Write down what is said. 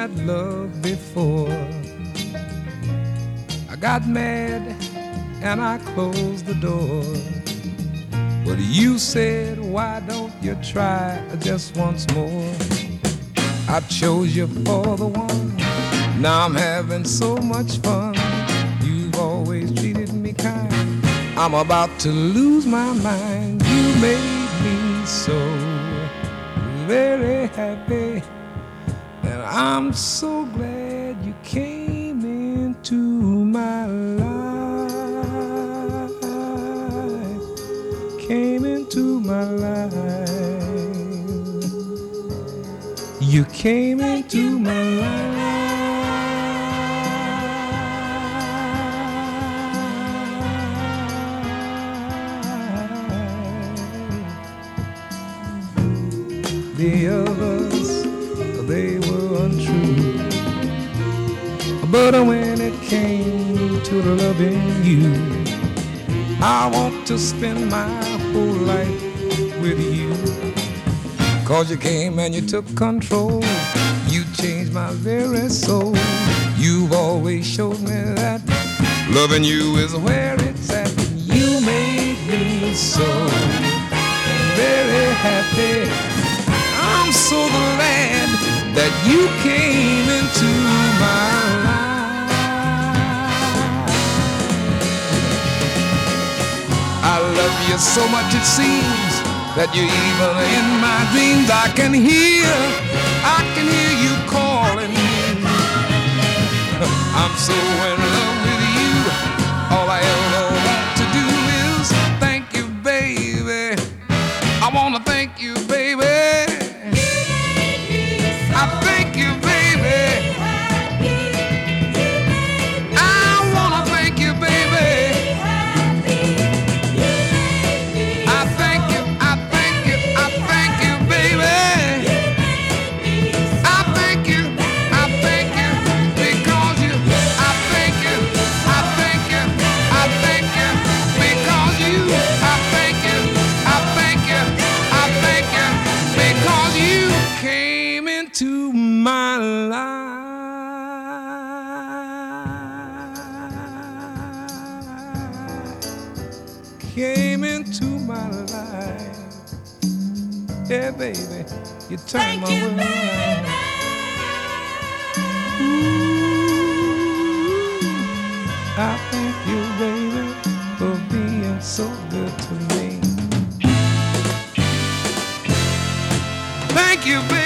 that loved before. I got mad and I closed the door. But you said, why don't you try just once more? I chose you for the one. Now I'm having so much fun. You've always treated me kind. I'm about to lose my mind. You made me so very happy. And I'm so glad you came into my life. Came into my life. You came into my life. The others, But when it came to loving you, I want to spend my whole life with you. Cause you came and you took control. You changed my very soul. You've always showed me that loving you is where it's at. You made me so very happy. I'm so glad that you came into my love so much it seems that you're even in my dreams. I can hear, I can hear you calling me. I'm so in came into my life. Yeah, baby, you turned my world around. I thank you, baby, for being so good to me. Thank you, baby.